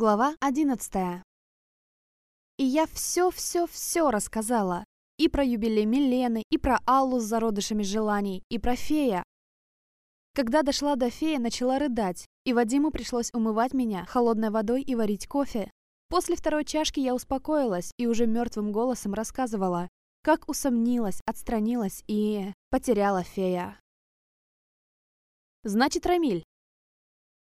Глава 11. И я все-все-все рассказала. И про юбилей Милены, и про Аллу с зародышами желаний, и про фея. Когда дошла до фея, начала рыдать, и Вадиму пришлось умывать меня холодной водой и варить кофе. После второй чашки я успокоилась и уже мертвым голосом рассказывала, как усомнилась, отстранилась и потеряла фея. «Значит, Рамиль?»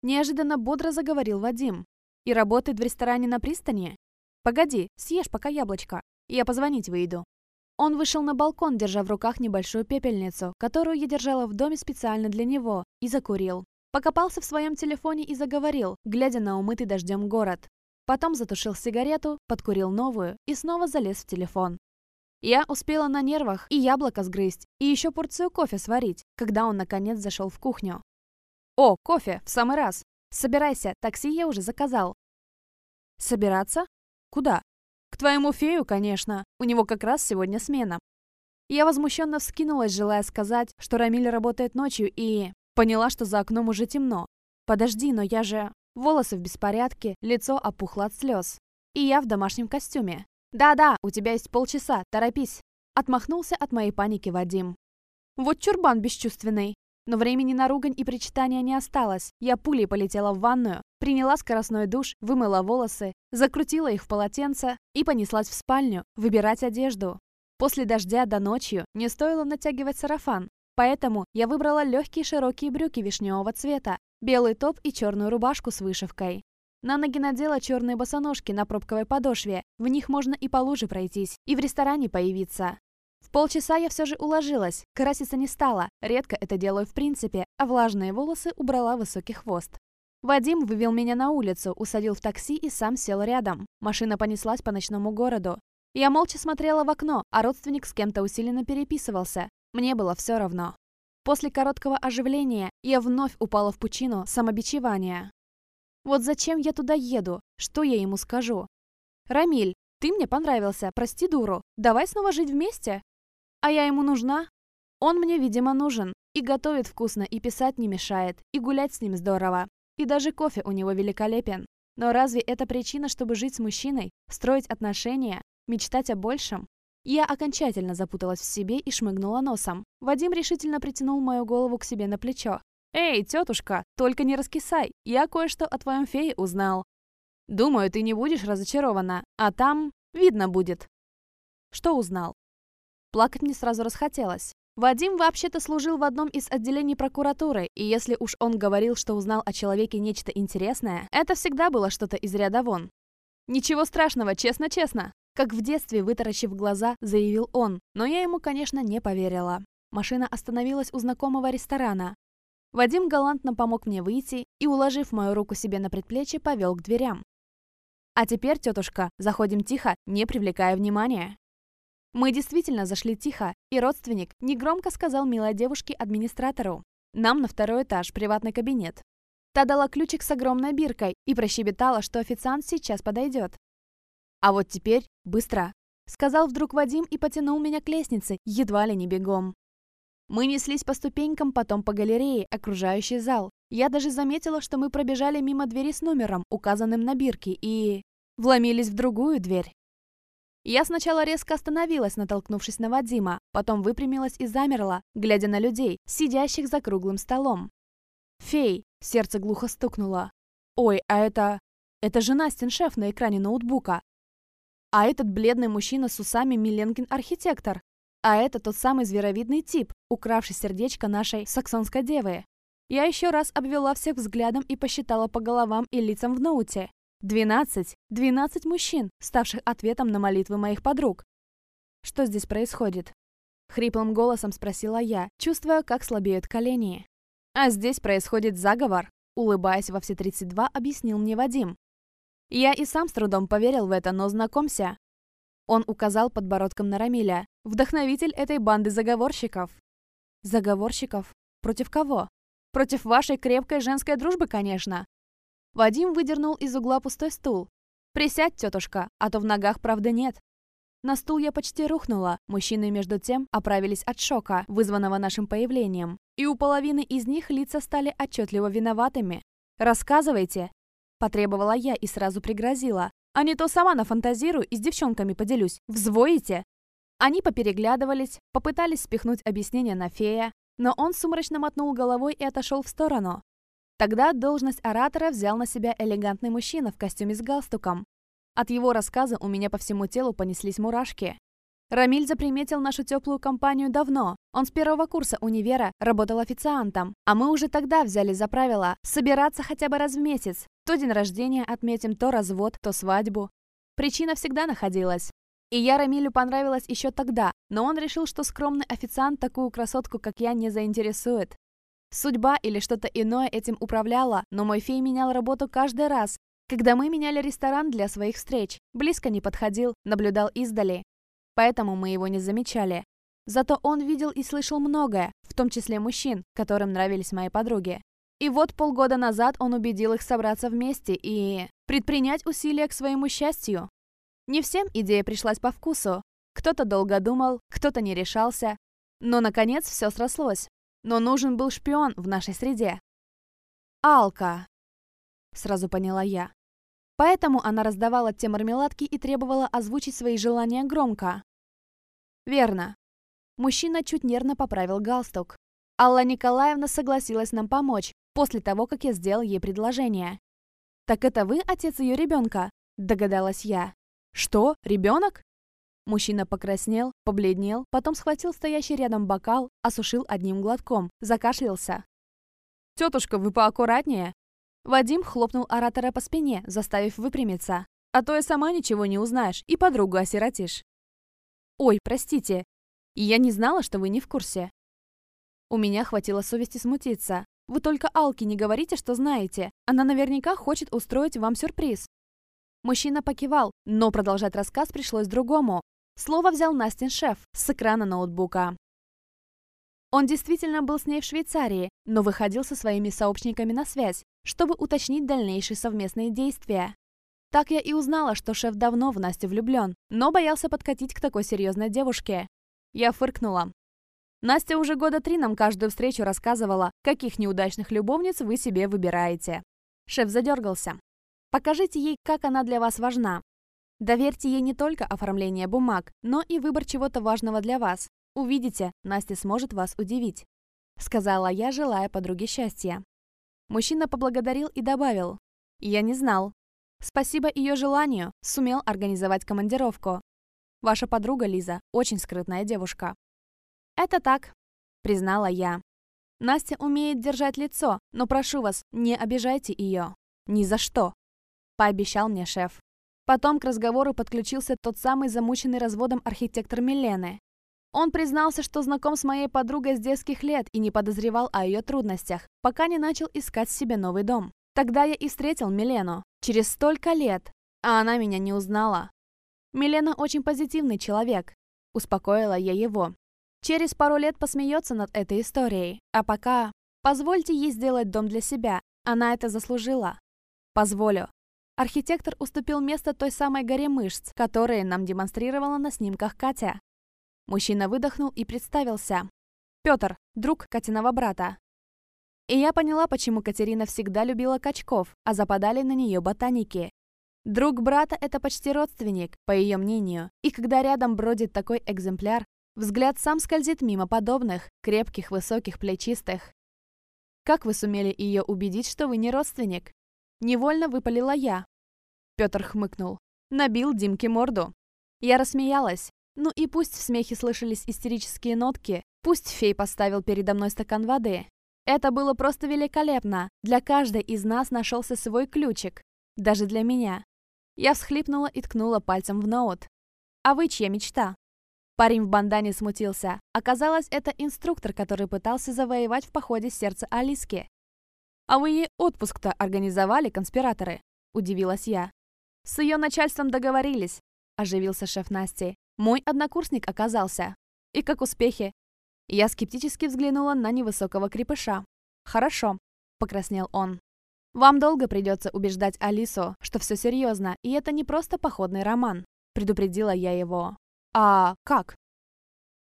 Неожиданно бодро заговорил Вадим. И работает в ресторане на пристани? Погоди, съешь пока яблочко. Я позвонить выйду. Он вышел на балкон, держа в руках небольшую пепельницу, которую я держала в доме специально для него, и закурил. Покопался в своем телефоне и заговорил, глядя на умытый дождем город. Потом затушил сигарету, подкурил новую и снова залез в телефон. Я успела на нервах и яблоко сгрызть, и еще порцию кофе сварить, когда он наконец зашел в кухню. «О, кофе, в самый раз! Собирайся, такси я уже заказал. Собираться? Куда? К твоему фею, конечно. У него как раз сегодня смена. Я возмущенно вскинулась, желая сказать, что Рамиль работает ночью, и поняла, что за окном уже темно. Подожди, но я же... Волосы в беспорядке, лицо опухло от слез. И я в домашнем костюме. «Да-да, у тебя есть полчаса, торопись!» Отмахнулся от моей паники Вадим. «Вот чурбан бесчувственный!» Но времени на ругань и причитания не осталось. Я пулей полетела в ванную, приняла скоростной душ, вымыла волосы, закрутила их в полотенце и понеслась в спальню выбирать одежду. После дождя до ночью не стоило натягивать сарафан, поэтому я выбрала легкие широкие брюки вишневого цвета, белый топ и черную рубашку с вышивкой. На ноги надела черные босоножки на пробковой подошве, в них можно и по луже пройтись, и в ресторане появиться. В полчаса я все же уложилась, краситься не стала, редко это делаю в принципе, а влажные волосы убрала высокий хвост. Вадим вывел меня на улицу, усадил в такси и сам сел рядом. Машина понеслась по ночному городу. Я молча смотрела в окно, а родственник с кем-то усиленно переписывался. Мне было все равно. После короткого оживления я вновь упала в пучину самобичевания. Вот зачем я туда еду? Что я ему скажу? «Рамиль, ты мне понравился, прости дуру. Давай снова жить вместе?» А я ему нужна? Он мне, видимо, нужен. И готовит вкусно, и писать не мешает, и гулять с ним здорово. И даже кофе у него великолепен. Но разве это причина, чтобы жить с мужчиной, строить отношения, мечтать о большем? Я окончательно запуталась в себе и шмыгнула носом. Вадим решительно притянул мою голову к себе на плечо. «Эй, тетушка, только не раскисай, я кое-что о твоем фее узнал. Думаю, ты не будешь разочарована, а там видно будет». Что узнал? Плакать мне сразу расхотелось. Вадим вообще-то служил в одном из отделений прокуратуры, и если уж он говорил, что узнал о человеке нечто интересное, это всегда было что-то из ряда вон. «Ничего страшного, честно-честно!» Как в детстве, вытаращив глаза, заявил он, но я ему, конечно, не поверила. Машина остановилась у знакомого ресторана. Вадим галантно помог мне выйти и, уложив мою руку себе на предплечье, повел к дверям. «А теперь, тетушка, заходим тихо, не привлекая внимания». Мы действительно зашли тихо, и родственник негромко сказал милой девушке-администратору. Нам на второй этаж, приватный кабинет. Та дала ключик с огромной биркой и прощебетала, что официант сейчас подойдет. А вот теперь быстро, сказал вдруг Вадим и потянул меня к лестнице, едва ли не бегом. Мы неслись по ступенькам, потом по галерее, окружающий зал. Я даже заметила, что мы пробежали мимо двери с номером, указанным на бирке, и... вломились в другую дверь. Я сначала резко остановилась, натолкнувшись на Вадима, потом выпрямилась и замерла, глядя на людей, сидящих за круглым столом. «Фей!» — сердце глухо стукнуло. «Ой, а это... это же Настин шеф на экране ноутбука. А этот бледный мужчина с усами Миленкин-архитектор. А это тот самый зверовидный тип, укравший сердечко нашей саксонской девы. Я еще раз обвела всех взглядом и посчитала по головам и лицам в ноуте. Двенадцать, двенадцать мужчин, ставших ответом на молитвы моих подруг. Что здесь происходит? Хриплым голосом спросила я, чувствуя, как слабеют колени. А здесь происходит заговор, улыбаясь во все 32, объяснил мне Вадим. Я и сам с трудом поверил в это, но знакомься. Он указал подбородком на Рамиля, вдохновитель этой банды заговорщиков. Заговорщиков? Против кого? Против вашей крепкой женской дружбы, конечно. Вадим выдернул из угла пустой стул. «Присядь, тетушка, а то в ногах правды нет». На стул я почти рухнула. Мужчины, между тем, оправились от шока, вызванного нашим появлением. И у половины из них лица стали отчетливо виноватыми. «Рассказывайте!» Потребовала я и сразу пригрозила. А не то сама нафантазирую и с девчонками поделюсь. Взвоите? Они попереглядывались, попытались спихнуть объяснение на фея, но он сумрачно мотнул головой и отошел в сторону. Тогда должность оратора взял на себя элегантный мужчина в костюме с галстуком. От его рассказа у меня по всему телу понеслись мурашки. Рамиль заприметил нашу теплую компанию давно. Он с первого курса универа работал официантом, а мы уже тогда взяли за правило собираться хотя бы раз в месяц. То день рождения отметим, то развод, то свадьбу. Причина всегда находилась. И я Рамилю понравилась еще тогда, но он решил, что скромный официант такую красотку, как я, не заинтересует. Судьба или что-то иное этим управляла, но мой фей менял работу каждый раз, когда мы меняли ресторан для своих встреч. Близко не подходил, наблюдал издали. Поэтому мы его не замечали. Зато он видел и слышал многое, в том числе мужчин, которым нравились мои подруги. И вот полгода назад он убедил их собраться вместе и предпринять усилия к своему счастью. Не всем идея пришлась по вкусу. Кто-то долго думал, кто-то не решался. Но, наконец, все срослось. Но нужен был шпион в нашей среде. Алка. Сразу поняла я. Поэтому она раздавала те мармеладки и требовала озвучить свои желания громко. Верно. Мужчина чуть нервно поправил галстук. Алла Николаевна согласилась нам помочь после того, как я сделал ей предложение. «Так это вы отец ее ребенка?» – догадалась я. «Что? Ребенок?» Мужчина покраснел, побледнел, потом схватил стоящий рядом бокал, осушил одним глотком, закашлялся. «Тетушка, вы поаккуратнее!» Вадим хлопнул оратора по спине, заставив выпрямиться. «А то и сама ничего не узнаешь и подругу осиротишь». «Ой, простите, я не знала, что вы не в курсе». У меня хватило совести смутиться. Вы только Алке не говорите, что знаете. Она наверняка хочет устроить вам сюрприз. Мужчина покивал, но продолжать рассказ пришлось другому. Слово взял Настин шеф с экрана ноутбука. Он действительно был с ней в Швейцарии, но выходил со своими сообщниками на связь, чтобы уточнить дальнейшие совместные действия. Так я и узнала, что шеф давно в Настю влюблен, но боялся подкатить к такой серьезной девушке. Я фыркнула. Настя уже года три нам каждую встречу рассказывала, каких неудачных любовниц вы себе выбираете. Шеф задергался. Покажите ей, как она для вас важна. Доверьте ей не только оформление бумаг, но и выбор чего-то важного для вас. Увидите, Настя сможет вас удивить», — сказала я, желая подруге счастья. Мужчина поблагодарил и добавил. «Я не знал. Спасибо ее желанию, сумел организовать командировку. Ваша подруга Лиза очень скрытная девушка». «Это так», — признала я. «Настя умеет держать лицо, но прошу вас, не обижайте ее. Ни за что», — пообещал мне шеф. Потом к разговору подключился тот самый замученный разводом архитектор Милены. Он признался, что знаком с моей подругой с детских лет и не подозревал о ее трудностях, пока не начал искать себе новый дом. Тогда я и встретил Милену. Через столько лет. А она меня не узнала. Милена очень позитивный человек. Успокоила я его. Через пару лет посмеется над этой историей. А пока... Позвольте ей сделать дом для себя. Она это заслужила. Позволю. Архитектор уступил место той самой горе мышц, которые нам демонстрировала на снимках Катя. Мужчина выдохнул и представился. Петр, друг Катиного брата. И я поняла, почему Катерина всегда любила качков, а западали на нее ботаники. Друг брата – это почти родственник, по ее мнению, и когда рядом бродит такой экземпляр, взгляд сам скользит мимо подобных, крепких, высоких, плечистых. Как вы сумели ее убедить, что вы не родственник? Невольно выпалила я. Петр хмыкнул. Набил Димке морду. Я рассмеялась. Ну и пусть в смехе слышались истерические нотки, пусть фей поставил передо мной стакан воды. Это было просто великолепно. Для каждой из нас нашелся свой ключик. Даже для меня. Я всхлипнула и ткнула пальцем в ноут. А вы чья мечта? Парень в бандане смутился. Оказалось, это инструктор, который пытался завоевать в походе сердце Алиски. «А вы ей отпуск-то организовали, конспираторы?» – удивилась я. «С ее начальством договорились», – оживился шеф Насти. «Мой однокурсник оказался. И как успехи?» Я скептически взглянула на невысокого крепыша. «Хорошо», – покраснел он. «Вам долго придется убеждать Алису, что все серьезно, и это не просто походный роман», – предупредила я его. «А как?»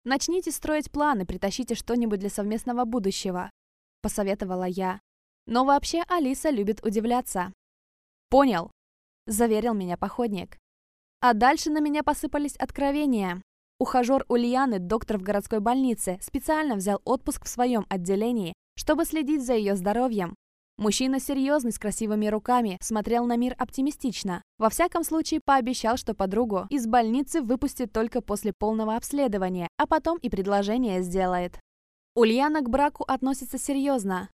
«Начните строить планы, притащите что-нибудь для совместного будущего», – посоветовала я. Но вообще Алиса любит удивляться. Понял, заверил меня походник. А дальше на меня посыпались откровения. Ухажер Ульяны, доктор в городской больнице, специально взял отпуск в своем отделении, чтобы следить за ее здоровьем. Мужчина серьезный, с красивыми руками, смотрел на мир оптимистично. Во всяком случае, пообещал, что подругу из больницы выпустит только после полного обследования, а потом и предложение сделает. Ульяна к браку относится серьезно,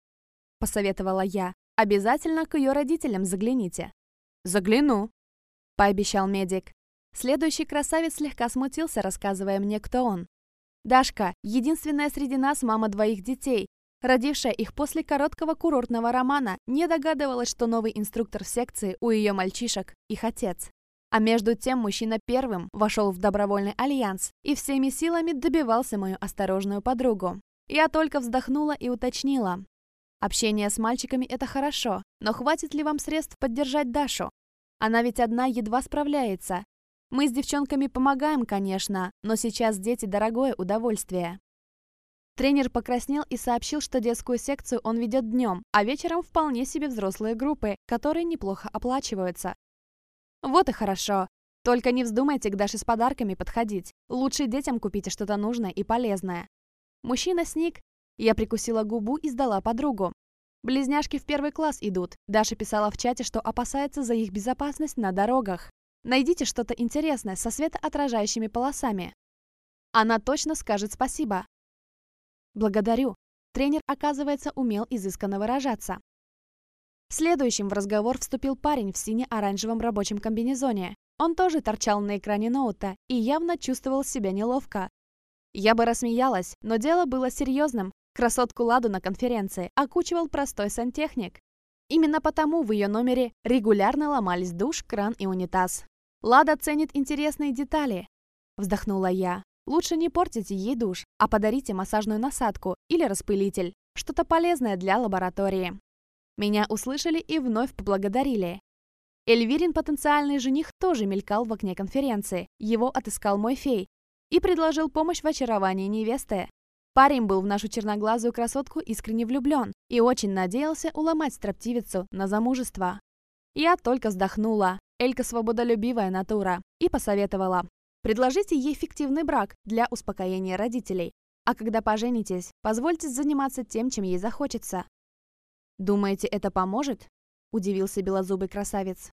посоветовала я. Обязательно к ее родителям загляните. Загляну, пообещал медик. Следующий красавец слегка смутился, рассказывая мне, кто он. Дашка, единственная среди нас мама двоих детей, родившая их после короткого курортного романа, не догадывалась, что новый инструктор секции у ее мальчишек – их отец. А между тем мужчина первым вошел в добровольный альянс и всеми силами добивался мою осторожную подругу. Я только вздохнула и уточнила. Общение с мальчиками – это хорошо, но хватит ли вам средств поддержать Дашу? Она ведь одна едва справляется. Мы с девчонками помогаем, конечно, но сейчас дети – дорогое удовольствие. Тренер покраснел и сообщил, что детскую секцию он ведет днем, а вечером вполне себе взрослые группы, которые неплохо оплачиваются. Вот и хорошо. Только не вздумайте к Даше с подарками подходить. Лучше детям купите что-то нужное и полезное. Мужчина сник. Я прикусила губу и сдала подругу. Близняшки в первый класс идут. Даша писала в чате, что опасается за их безопасность на дорогах. Найдите что-то интересное со светоотражающими полосами. Она точно скажет спасибо. Благодарю. Тренер, оказывается, умел изысканно выражаться. Следующим в разговор вступил парень в сине-оранжевом рабочем комбинезоне. Он тоже торчал на экране ноута и явно чувствовал себя неловко. Я бы рассмеялась, но дело было серьезным. Красотку Ладу на конференции окучивал простой сантехник. Именно потому в ее номере регулярно ломались душ, кран и унитаз. Лада ценит интересные детали. Вздохнула я. Лучше не портите ей душ, а подарите массажную насадку или распылитель, что-то полезное для лаборатории. Меня услышали и вновь поблагодарили. Эльвирин, потенциальный жених, тоже мелькал в окне конференции. Его отыскал мой фей и предложил помощь в очаровании невесты. Парень был в нашу черноглазую красотку искренне влюблен и очень надеялся уломать строптивицу на замужество. Я только вздохнула. Элька свободолюбивая натура. И посоветовала. Предложите ей фиктивный брак для успокоения родителей. А когда поженитесь, позвольте заниматься тем, чем ей захочется. «Думаете, это поможет?» – удивился белозубый красавец.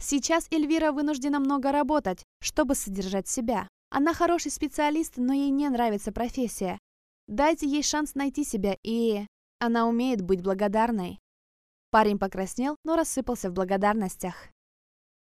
«Сейчас Эльвира вынуждена много работать, чтобы содержать себя. Она хороший специалист, но ей не нравится профессия. Дайте ей шанс найти себя, и... Она умеет быть благодарной». Парень покраснел, но рассыпался в благодарностях.